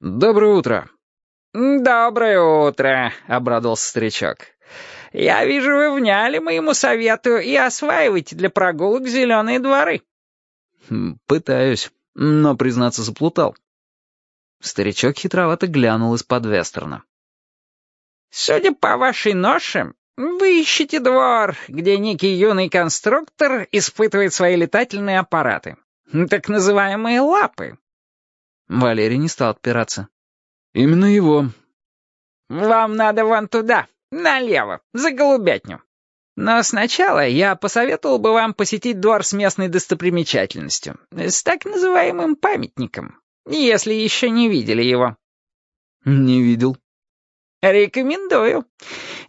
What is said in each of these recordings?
«Доброе утро». «Доброе утро», — обрадовался старичок. «Я вижу, вы вняли моему совету и осваиваете для прогулок зеленые дворы». Хм, «Пытаюсь, но, признаться, заплутал». Старичок хитровато глянул из-под вестерна. «Судя по вашей ноше, вы ищете двор, где некий юный конструктор испытывает свои летательные аппараты. Так называемые лапы. Валерий не стал отпираться. «Именно его». «Вам надо вон туда, налево, за голубятню. Но сначала я посоветовал бы вам посетить двор с местной достопримечательностью, с так называемым памятником, если еще не видели его». «Не видел». «Рекомендую.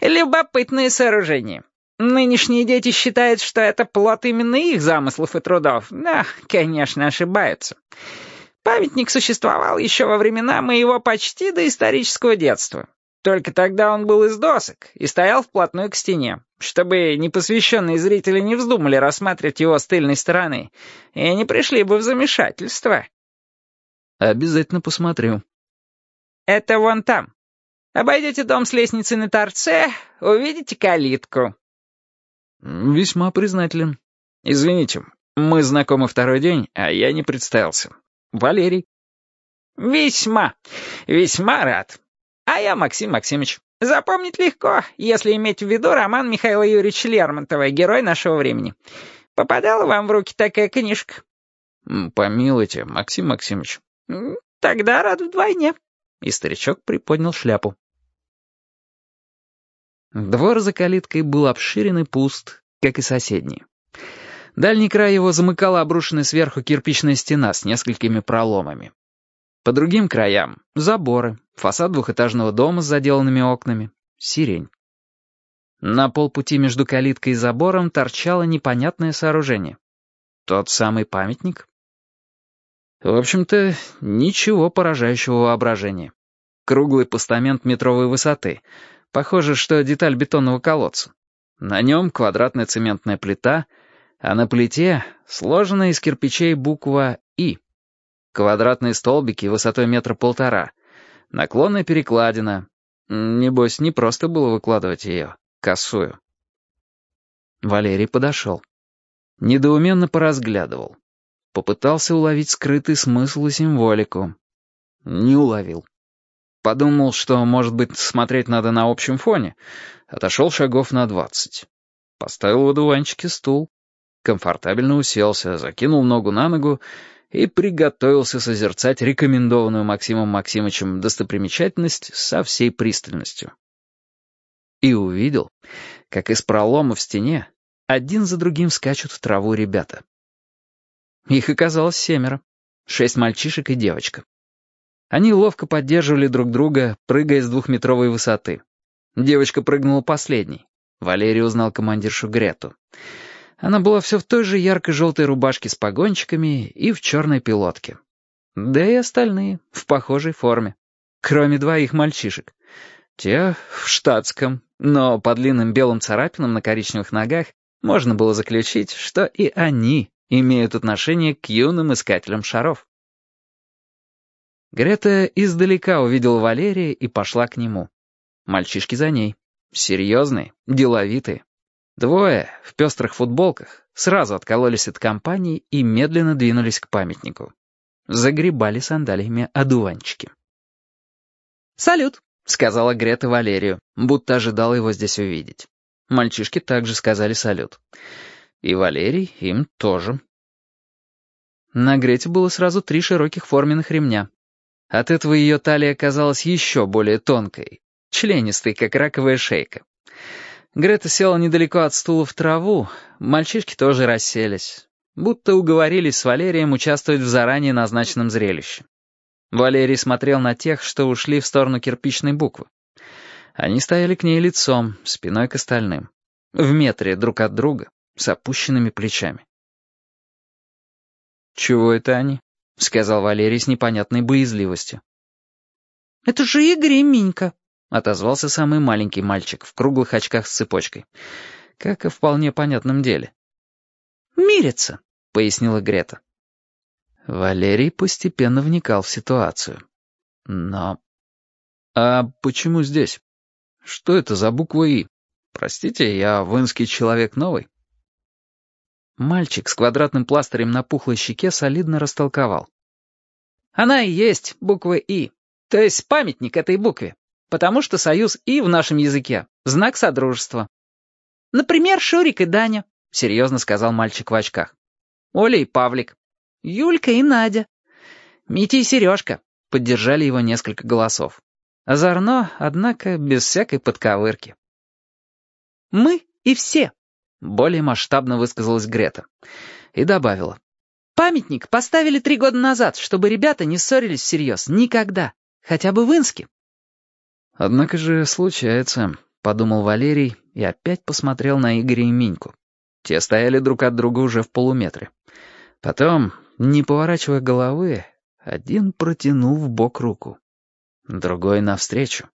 Любопытное сооружение. Нынешние дети считают, что это плод именно их замыслов и трудов. Да, конечно, ошибаются. Памятник существовал еще во времена моего почти доисторического детства. Только тогда он был из досок и стоял вплотную к стене, чтобы непосвященные зрители не вздумали рассматривать его с тыльной стороны и не пришли бы в замешательство. Обязательно посмотрю. Это вон там. Обойдете дом с лестницей на торце, увидите калитку. Весьма признателен. Извините, мы знакомы второй день, а я не представился. Валерий. Весьма, весьма рад. А я Максим Максимович. Запомнить легко, если иметь в виду роман Михаила Юрьевича Лермонтова «Герой нашего времени». Попадала вам в руки такая книжка? Помилуйте, Максим Максимович. Тогда рад вдвойне. И старичок приподнял шляпу. Двор за калиткой был обширен и пуст, как и соседний. Дальний край его замыкала обрушенная сверху кирпичная стена с несколькими проломами. По другим краям — заборы, фасад двухэтажного дома с заделанными окнами, сирень. На полпути между калиткой и забором торчало непонятное сооружение. Тот самый памятник? В общем-то, ничего поражающего воображения. Круглый постамент метровой высоты. Похоже, что деталь бетонного колодца. На нем квадратная цементная плита — а на плите сложена из кирпичей буква «И». Квадратные столбики высотой метра полтора. Наклонная перекладина. Небось, не просто было выкладывать ее, косую. Валерий подошел. Недоуменно поразглядывал. Попытался уловить скрытый смысл и символику. Не уловил. Подумал, что, может быть, смотреть надо на общем фоне. Отошел шагов на двадцать. Поставил в одуванчике стул комфортабельно уселся, закинул ногу на ногу и приготовился созерцать рекомендованную Максимом Максимовичем достопримечательность со всей пристальностью. И увидел, как из пролома в стене один за другим скачут в траву ребята. Их оказалось семеро, шесть мальчишек и девочка. Они ловко поддерживали друг друга, прыгая с двухметровой высоты. Девочка прыгнула последней. Валерий узнал командиршу Грету. Она была все в той же ярко-желтой рубашке с погончиками и в черной пилотке. Да и остальные в похожей форме. Кроме двоих мальчишек. Те в штатском, но по длинным белым царапинам на коричневых ногах можно было заключить, что и они имеют отношение к юным искателям шаров. Грета издалека увидела Валерия и пошла к нему. Мальчишки за ней. Серьезные, деловитые. Двое в пестрых футболках сразу откололись от компании и медленно двинулись к памятнику. Загребали сандалиями одуванчики. «Салют», — сказала Грета Валерию, будто ожидала его здесь увидеть. Мальчишки также сказали салют. И Валерий им тоже. На Грете было сразу три широких форменных ремня. От этого ее талия казалась еще более тонкой, членистой, как раковая шейка. Грета села недалеко от стула в траву, мальчишки тоже расселись, будто уговорились с Валерием участвовать в заранее назначенном зрелище. Валерий смотрел на тех, что ушли в сторону кирпичной буквы. Они стояли к ней лицом, спиной к остальным, в метре друг от друга, с опущенными плечами. «Чего это они?» — сказал Валерий с непонятной боязливостью. «Это же Игорь и Минька», — отозвался самый маленький мальчик в круглых очках с цепочкой. Как и вполне понятном деле. «Мирятся», — пояснила Грета. Валерий постепенно вникал в ситуацию. Но... А почему здесь? Что это за буква «И»? Простите, я вынский человек новый. Мальчик с квадратным пластырем на пухлой щеке солидно растолковал. Она и есть буква «И», то есть памятник этой букве, потому что союз «И» в нашем языке — знак содружества. Например, Шурик и Даня, — серьезно сказал мальчик в очках. Оля и Павлик. Юлька и Надя. Митя и Сережка. Поддержали его несколько голосов. Озорно, однако, без всякой подковырки. «Мы и все», — более масштабно высказалась Грета. И добавила. «Памятник поставили три года назад, чтобы ребята не ссорились всерьез. Никогда. Хотя бы в Инске». «Однако же случается», — подумал Валерий и опять посмотрел на Игоря и Миньку. Те стояли друг от друга уже в полуметре. Потом, не поворачивая головы, один протянул в бок руку, другой навстречу.